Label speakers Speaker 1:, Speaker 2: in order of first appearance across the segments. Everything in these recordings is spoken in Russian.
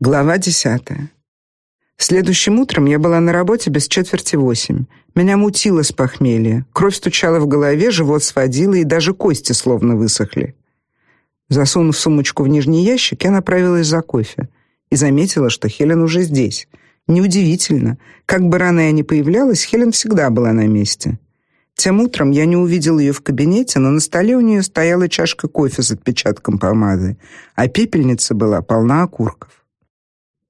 Speaker 1: Глава десятая. Следующим утром я была на работе без четверти восемь. Меня мутило с похмелья. Кровь стучала в голове, живот сводило, и даже кости словно высохли. Засунув сумочку в нижний ящик, я направилась за кофе и заметила, что Хелен уже здесь. Неудивительно, как бы рано я ни появлялась, Хелен всегда была на месте. Тем утром я не увидел ее в кабинете, но на столе у нее стояла чашка кофе с отпечатком помады, а пепельница была полна окурков.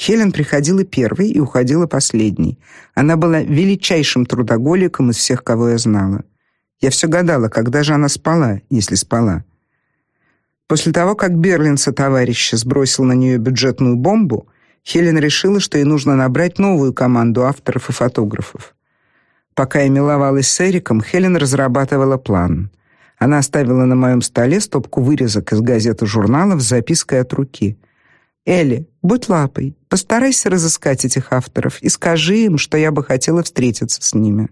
Speaker 1: Хелен приходила первой и уходила последней. Она была величайшим трудоголиком из всех, кого я знала. Я все гадала, когда же она спала, если спала. После того, как Берлин со товарища сбросил на нее бюджетную бомбу, Хелен решила, что ей нужно набрать новую команду авторов и фотографов. Пока я миловалась с Эриком, Хелен разрабатывала план. Она оставила на моем столе стопку вырезок из газет и журналов с запиской от руки — Элли, будь лапой, постарайся разыскать этих авторов и скажи им, что я бы хотела встретиться с ними.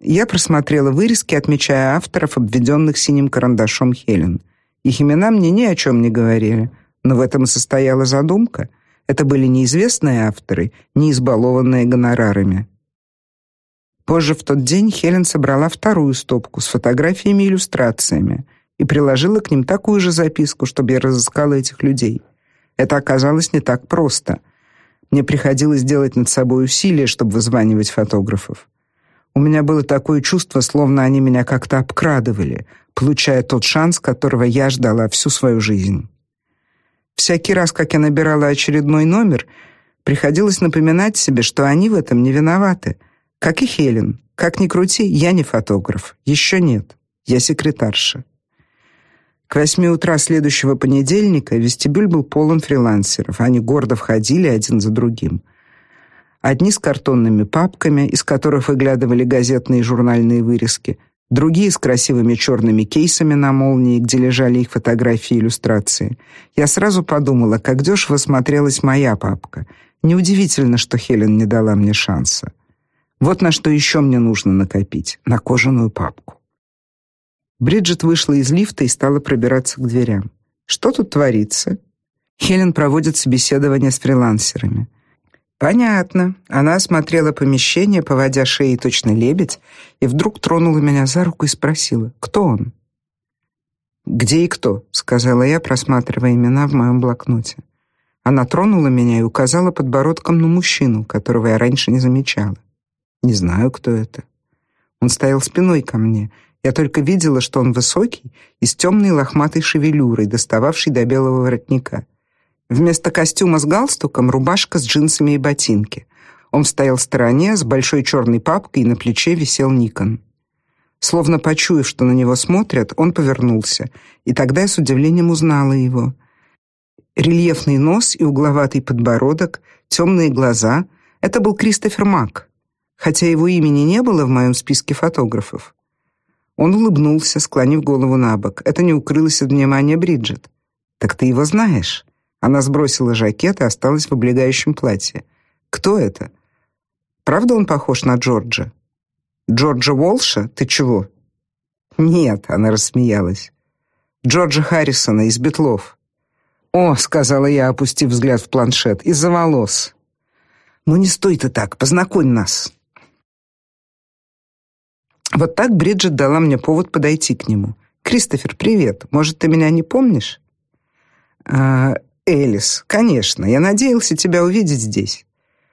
Speaker 1: Я просмотрела вырезки, отмечая авторов, обведенных синим карандашом Хелен. Их имена мне ни о чем не говорили, но в этом и состояла задумка. Это были неизвестные авторы, не избалованные гонорарами. Позже в тот день Хелен собрала вторую стопку с фотографиями и иллюстрациями и приложила к ним такую же записку, чтобы я разыскала этих людей. Это оказалось не так просто. Мне приходилось делать над собой усилия, чтобы вызванивать фотографов. У меня было такое чувство, словно они меня как-то обкрадывали, получая тот шанс, которого я ждала всю свою жизнь. Всякий раз, как я набирала очередной номер, приходилось напоминать себе, что они в этом не виноваты. Как и Хелен. Как ни крути, я не фотограф. Еще нет. Я секретарша. К восьми утра следующего понедельника вестибюль был полон фрилансеров. Они гордо входили один за другим. Одни с картонными папками, из которых выглядывали газетные и журнальные вырезки, другие с красивыми черными кейсами на молнии, где лежали их фотографии и иллюстрации. Я сразу подумала, как дешево смотрелась моя папка. Неудивительно, что Хелен не дала мне шанса. Вот на что еще мне нужно накопить на кожаную папку. Бриджит вышла из лифта и стала пробираться к дверям. Что тут творится? Хелен проводит собеседование с фрилансерами. Понятно. Она осмотрела помещение, поводя шеей точно лебедь, и вдруг тронула меня за руку и спросила: "Кто он?" "Где и кто?" сказала я, просматривая имена в моем блокноте. Она тронула меня и указала подбородком на мужчину, которого я раньше не замечала. Не знаю, кто это. Он стоял спиной ко мне, я только видела, что он высокий и с темной лохматой шевелюрой, достававшей до белого воротника. Вместо костюма с галстуком рубашка с джинсами и ботинки. Он стоял в стороне с большой черной папкой, и на плече висел Никон. Словно почуяв, что на него смотрят, он повернулся, и тогда я с удивлением узнала его. Рельефный нос и угловатый подбородок, темные глаза это был Кристофер Мак, хотя его имени не было в моем списке фотографов. Он улыбнулся, склонив голову на бок. Это не укрылось от внимания Бриджит. Так ты его знаешь? Она сбросила жакет и осталась в облегающем платье. Кто это? Правда он похож на Джорджа? Джорджа Волша? Ты чего? Нет, она рассмеялась. Джорджа Харрисона из Битлов. О, сказала я, опустив взгляд в планшет, из-за волос. Ну не стой ты так, познакомь нас. Вот так Бриджит дала мне повод подойти к нему. Кристофер, привет. Может, ты меня не помнишь? А, Элис, конечно. Я надеялся тебя увидеть здесь.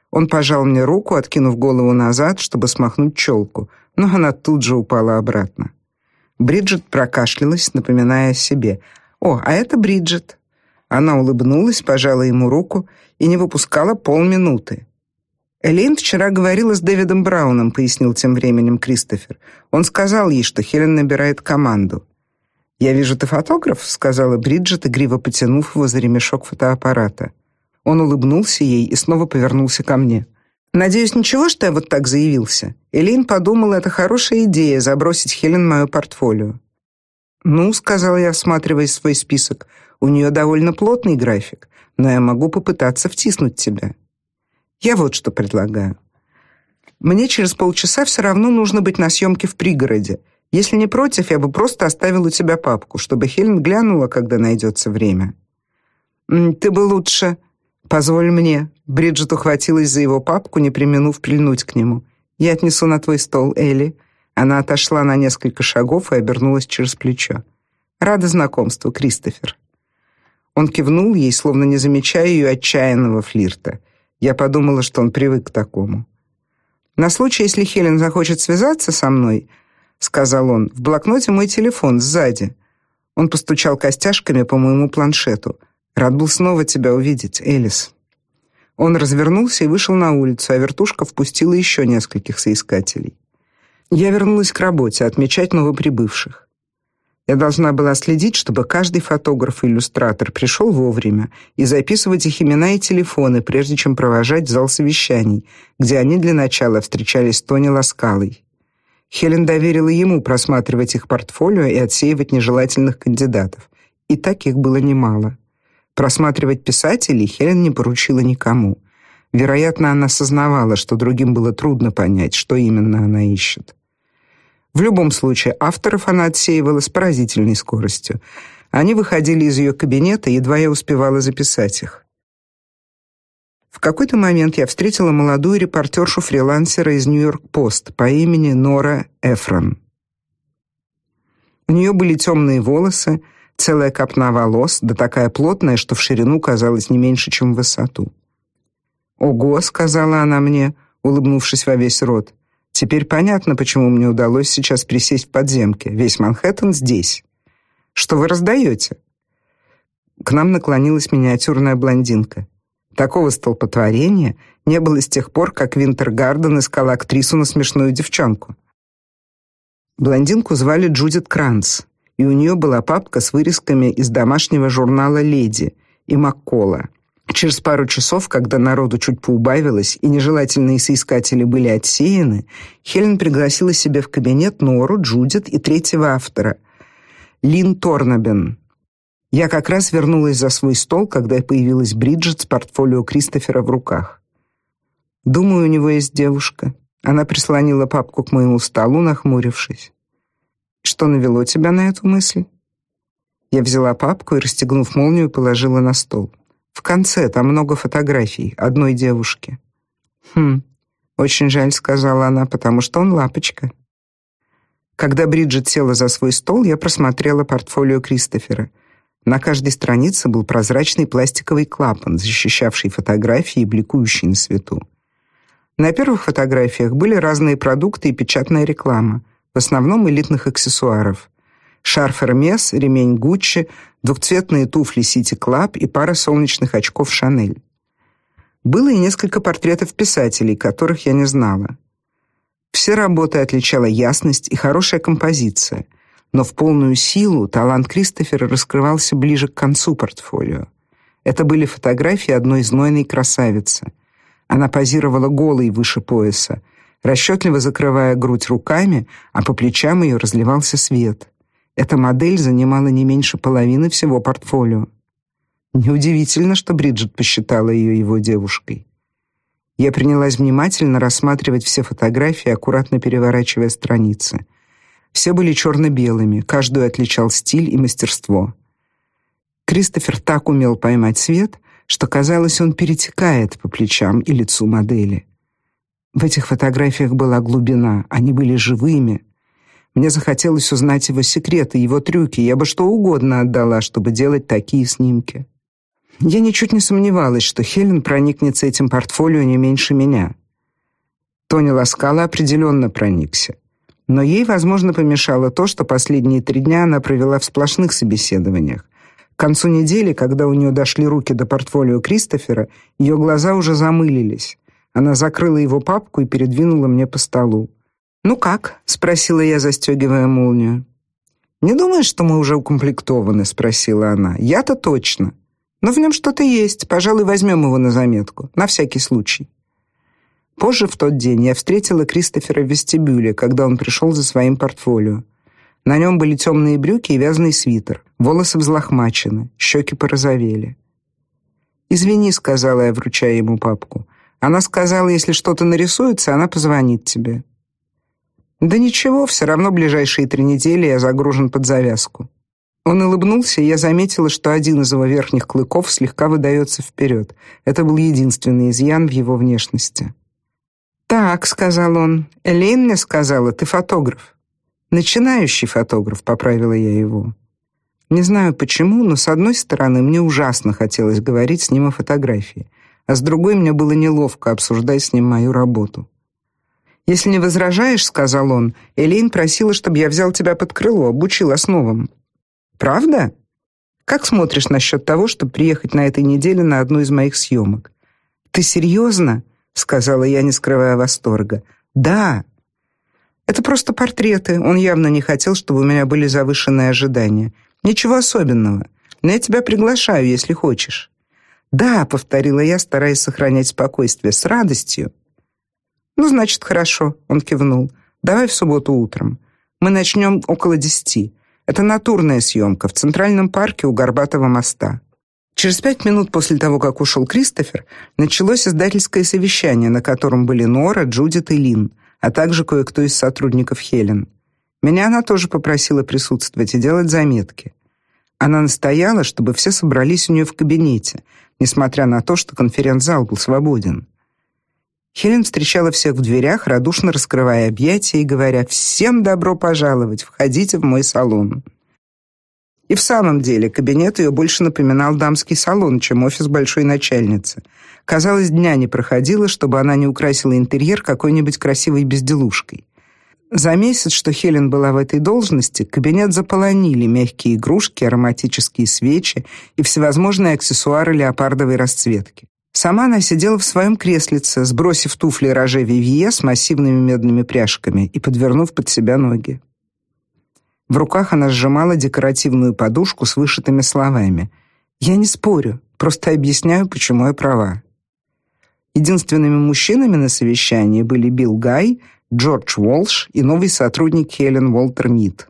Speaker 1: Он пожал мне руку, откинув голову назад, чтобы смахнуть челку, но она тут же упала обратно. Бриджит прокашлялась, напоминая о себе. О, а это Бриджит. Она улыбнулась, пожала ему руку и не выпускала полминуты. Элейн вчера говорила с Дэвидом Брауном, пояснил тем временем Кристофер. Он сказал ей, что Хелен набирает команду. Я вижу, ты фотограф, сказала Бриджит, игриво потянув его за ремешок фотоаппарата. Он улыбнулся ей и снова повернулся ко мне. Надеюсь, ничего, что я вот так заявился. Элейн подумала, это хорошая идея забросить Хелен в мое портфолио. Ну, сказала я, всматриваясь в свой список. У нее довольно плотный график, но я могу попытаться втиснуть тебя. Я вот что предлагаю. Мне через полчаса все равно нужно быть на съемке в пригороде. Если не против, я бы просто оставил у тебя папку, чтобы Хелен глянула, когда найдется время. Ты бы лучше Позволь мне. Бриджит ухватилась за его папку, не преминув прильнуть к нему. Я отнесу на твой стол, Элли. Она отошла на несколько шагов и обернулась через плечо. Рада знакомству, Кристофер. Он кивнул ей, словно не замечая ее отчаянного флирта. Я подумала, что он привык к такому. На случай, если Хелен захочет связаться со мной, сказал он. В блокноте мой телефон сзади. Он постучал костяшками по моему планшету. Рад был снова тебя увидеть, Элис. Он развернулся и вышел на улицу, а вертушка впустила еще нескольких соискателей. Я вернулась к работе, отмечать новоприбывших. Я должна была следить, чтобы каждый фотограф и иллюстратор пришел вовремя и записывать их имена и телефоны, прежде чем провожать в зал совещаний, где они для начала встречались с Тони Ласкалой. Хелен доверила ему просматривать их портфолио и отсеивать нежелательных кандидатов. И таких было немало. Просматривать писателей Хелен не поручила никому. Вероятно, она осознавала, что другим было трудно понять, что именно она ищет. В любом случае, авторов она отсеивала с поразительной скоростью. Они выходили из ее кабинета, едва я успевала записать их. В какой-то момент я встретила молодую репортершу-фрилансера из Нью-Йорк-Пост по имени Нора Эфрон. У нее были темные волосы, целая копна волос, да такая плотная, что в ширину казалась не меньше, чем в высоту. "Ого", сказала она мне, улыбнувшись во весь рот. "Теперь понятно, почему мне удалось сейчас присесть в подземке. Весь Манхэттен здесь. Что вы раздаете?» К нам наклонилась миниатюрная блондинка. Такого столпотворения не было с тех пор, как Винтергарден искал актрису на смешную девчонку. Блондинку звали Джудит Кранц, и у нее была папка с вырезками из домашнего журнала Леди и Маккола. Через пару часов, когда народу чуть поубавилось и нежелательные соискатели были отсеяны, Хелен пригласила себе в кабинет Нору, Джудит и третьего автора Лин Торнабен. Я как раз вернулась за свой стол, когда появилась Бриджит с портфолио Кристофера в руках. Думаю, у него есть девушка. Она прислонила папку к моему столу, нахмурившись. Что навело тебя на эту мысль? Я взяла папку и, расстегнув молнию, положила на стол. В конце там много фотографий одной девушки. Хм. Очень жаль, сказала она, потому что он лапочка. Когда Бриджит села за свой стол, я просмотрела портфолио Кристофера. На каждой странице был прозрачный пластиковый клапан, защищавший фотографии и бликующий на свету. На первых фотографиях были разные продукты и печатная реклама, в основном элитных аксессуаров. Шарф Hermes, ремень Gucci, двухцветные туфли City Club и пара солнечных очков Chanel. Было и несколько портретов писателей, которых я не знала. Все работы отличала ясность и хорошая композиция – но в полную силу талант Кристофера раскрывался ближе к концу портфолио. Это были фотографии одной знойной красавицы. Она позировала голой выше пояса, расчетливо закрывая грудь руками, а по плечам ее разливался свет. Эта модель занимала не меньше половины всего портфолио. Неудивительно, что Бриджит посчитала ее его девушкой. Я принялась внимательно рассматривать все фотографии, аккуратно переворачивая страницы. Все были черно белыми каждую отличал стиль и мастерство. Кристофер так умел поймать свет, что казалось, он перетекает по плечам и лицу модели. В этих фотографиях была глубина, они были живыми. Мне захотелось узнать его секреты, его трюки, я бы что угодно отдала, чтобы делать такие снимки. Я ничуть не сомневалась, что Хелен проникнется этим портфолио не меньше меня. Тони Ласкала определенно проникся. Но ей, возможно, помешало то, что последние три дня она провела в сплошных собеседованиях. К концу недели, когда у нее дошли руки до портфолио Кристофера, ее глаза уже замылились. Она закрыла его папку и передвинула мне по столу. "Ну как?" спросила я, застегивая молнию. "Не думаешь, что мы уже укомплектованы?" спросила она. "Я-то точно. Но в нем что-то есть. Пожалуй, возьмем его на заметку, на всякий случай". Позже в тот день я встретила Кристофера в вестибюле, когда он пришел за своим портфолио. На нем были темные брюки и вязаный свитер, волосы взлохмачены, щеки порозовели. "Извини", сказала я, вручая ему папку. Она сказала, если что-то нарисуется, она позвонит тебе. Да ничего, все равно ближайшие три недели я загружен под завязку. Он улыбнулся, и я заметила, что один из его верхних клыков слегка выдается вперед. Это был единственный изъян в его внешности. «Так», — сказал он, — «Элейн мне сказала, ты фотограф». «Начинающий фотограф», — поправила я его. Не знаю почему, но с одной стороны мне ужасно хотелось говорить с ним о фотографии, а с другой мне было неловко обсуждать с ним мою работу. «Если не возражаешь», — сказал он, — «Элейн просила, чтобы я взял тебя под крыло, обучил основам». «Правда? Как смотришь насчет того, чтобы приехать на этой неделе на одну из моих съемок?» «Ты серьезно?» — сказала я, не скрывая восторга. «Да». «Это просто портреты. Он явно не хотел, чтобы у меня были завышенные ожидания. Ничего особенного. Но я тебя приглашаю, если хочешь». «Да», — повторила я, стараясь сохранять спокойствие, — «с радостью». «Ну, значит, хорошо», — он кивнул. «Давай в субботу утром. Мы начнем около десяти. Это натурная съемка в Центральном парке у Горбатого моста». Через пять минут после того, как ушел Кристофер, началось издательское совещание, на котором были Нора, Джудит и Лин, а также кое-кто из сотрудников Хелен. Меня она тоже попросила присутствовать и делать заметки. Она настояла, чтобы все собрались у нее в кабинете, несмотря на то, что конференц-зал был свободен. Хелен встречала всех в дверях, радушно раскрывая объятия и говоря: "Всем добро пожаловать, входите в мой салон". И в самом деле, кабинет ее больше напоминал дамский салон, чем офис большой начальницы. Казалось, дня не проходило, чтобы она не украсила интерьер какой-нибудь красивой безделушкой. За месяц, что Хелен была в этой должности, кабинет заполонили мягкие игрушки, ароматические свечи и всевозможные аксессуары леопардовой расцветки. Сама она сидела в своем креслице, сбросив туфли роже Вивье с массивными медными пряжками и подвернув под себя ноги. В руках она сжимала декоративную подушку с вышитыми словами. «Я не спорю, просто объясняю, почему я права». Единственными мужчинами на совещании были Билл Гай, Джордж Уолш и новый сотрудник Хелен Уолтер Мид.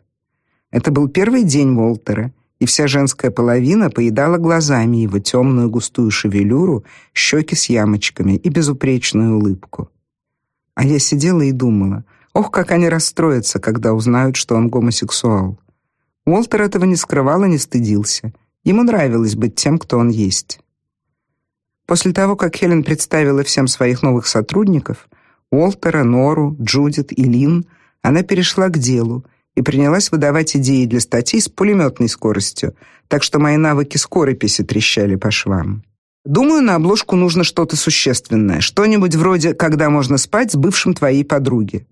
Speaker 1: Это был первый день Уолтера, и вся женская половина поедала глазами его темную густую шевелюру, щеки с ямочками и безупречную улыбку. А я сидела и думала, ох, как они расстроятся, когда узнают, что он гомосексуал. Уолтер этого не скрывал и не стыдился. Ему нравилось быть тем, кто он есть. После того, как Хелен представила всем своих новых сотрудников, Уолтера, Нору, Джудит и Лин, она перешла к делу и принялась выдавать идеи для статей с пулеметной скоростью, так что мои навыки скорописи трещали по швам. Думаю, на обложку нужно что-то существенное, что-нибудь вроде «Когда можно спать с бывшим твоей подруги».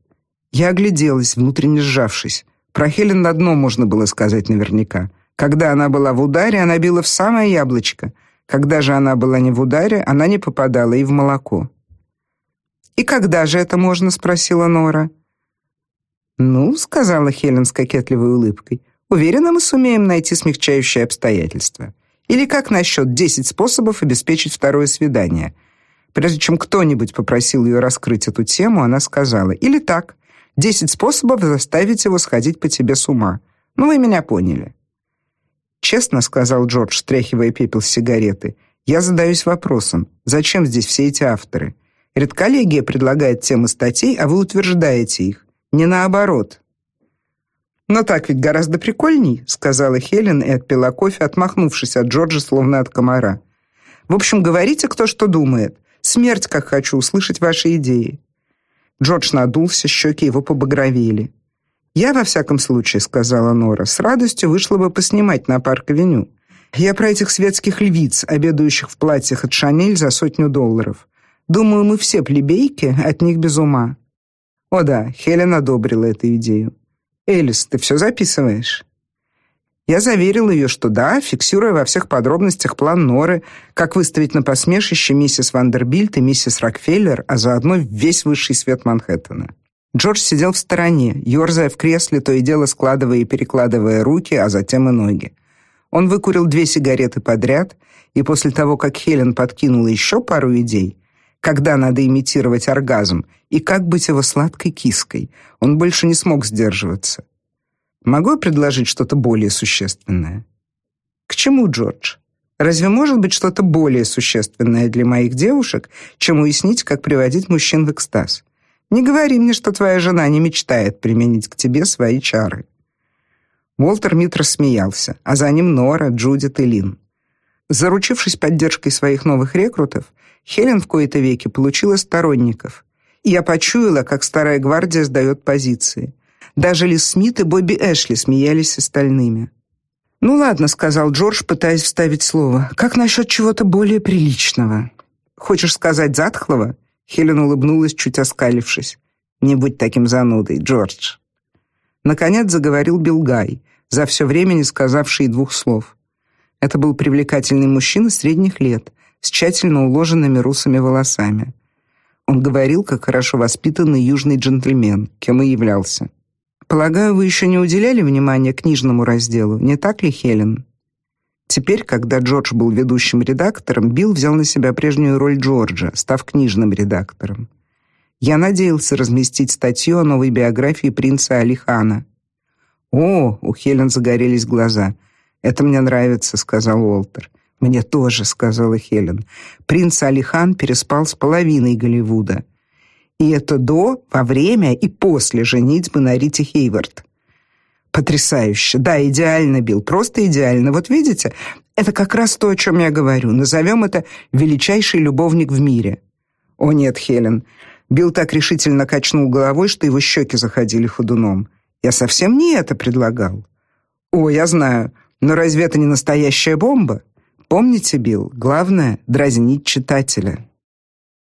Speaker 1: Я огляделась, внутренне сжавшись. Про Хелен одно можно было сказать наверняка. Когда она была в ударе, она била в самое яблочко. Когда же она была не в ударе, она не попадала и в молоко. «И когда же это можно?» — спросила Нора. «Ну», — сказала Хелен с кокетливой улыбкой, «уверена, мы сумеем найти смягчающие обстоятельства. Или как насчет десять способов обеспечить второе свидание?» Прежде чем кто-нибудь попросил ее раскрыть эту тему, она сказала, «Или так, десять способов заставить его сходить по тебе с ума. Ну, вы меня поняли». «Честно», — сказал Джордж, стряхивая пепел с сигареты, «я задаюсь вопросом, зачем здесь все эти авторы? Редколлегия предлагает темы статей, а вы утверждаете их. Не наоборот. Но так ведь гораздо прикольней, сказала Хелен и отпила кофе, отмахнувшись от Джорджа словно от комара. В общем, говорите, кто что думает. Смерть, как хочу услышать ваши идеи. Джордж надулся, щеки его побагровели. Я во всяком случае, сказала Нора, с радостью вышла бы поснимать на парк-авеню. Я про этих светских львиц, обедающих в платьях от Шанель за сотню долларов. Думаю, мы все плебейки от них без ума. О да, Хелен одобрила эту идею. Элис, ты все записываешь? Я заверил ее, что да, фиксируя во всех подробностях план Норы, как выставить на посмешище миссис Вандербильт и миссис Рокфеллер, а заодно весь высший свет Манхэттена. Джордж сидел в стороне, ерзая в кресле, то и дело складывая и перекладывая руки, а затем и ноги. Он выкурил две сигареты подряд, и после того, как Хелен подкинула еще пару идей, когда надо имитировать оргазм и как быть его сладкой киской. Он больше не смог сдерживаться. Могу я предложить что-то более существенное? К чему, Джордж? Разве может быть что-то более существенное для моих девушек, чем уяснить, как приводить мужчин в экстаз? Не говори мне, что твоя жена не мечтает применить к тебе свои чары. Уолтер Мит рассмеялся, а за ним Нора, Джудит и Лин. Заручившись поддержкой своих новых рекрутов, Хелен в кои-то веки получила сторонников. И я почуяла, как старая гвардия сдает позиции. Даже Лиз Смит и Бобби Эшли смеялись с остальными. «Ну ладно», — сказал Джордж, пытаясь вставить слово. «Как насчет чего-то более приличного?» «Хочешь сказать затхлого?» Хелен улыбнулась, чуть оскалившись. «Не будь таким занудой, Джордж». Наконец заговорил Билгай, за все время не сказавший двух слов. Это был привлекательный мужчина средних лет, с тщательно уложенными русыми волосами. Он говорил, как хорошо воспитанный южный джентльмен, кем и являлся. Полагаю, вы еще не уделяли внимания книжному разделу, не так ли, Хелен? Теперь, когда Джордж был ведущим редактором, Билл взял на себя прежнюю роль Джорджа, став книжным редактором. Я надеялся разместить статью о новой биографии принца Алихана. О, у Хелен загорелись глаза. Это мне нравится, сказал Уолтер. Мне тоже, сказала Хелен. Принц Алихан переспал с половиной Голливуда. И это до, во время и после женитьбы на Рите Хейвард. Потрясающе. Да, идеально, Билл, просто идеально. Вот видите, это как раз то, о чем я говорю. Назовем это величайший любовник в мире. О нет, Хелен. Билл так решительно качнул головой, что его щеки заходили ходуном. Я совсем не это предлагал. О, я знаю. Но разве это не настоящая бомба? Помните, Билл, главное дразнить читателя.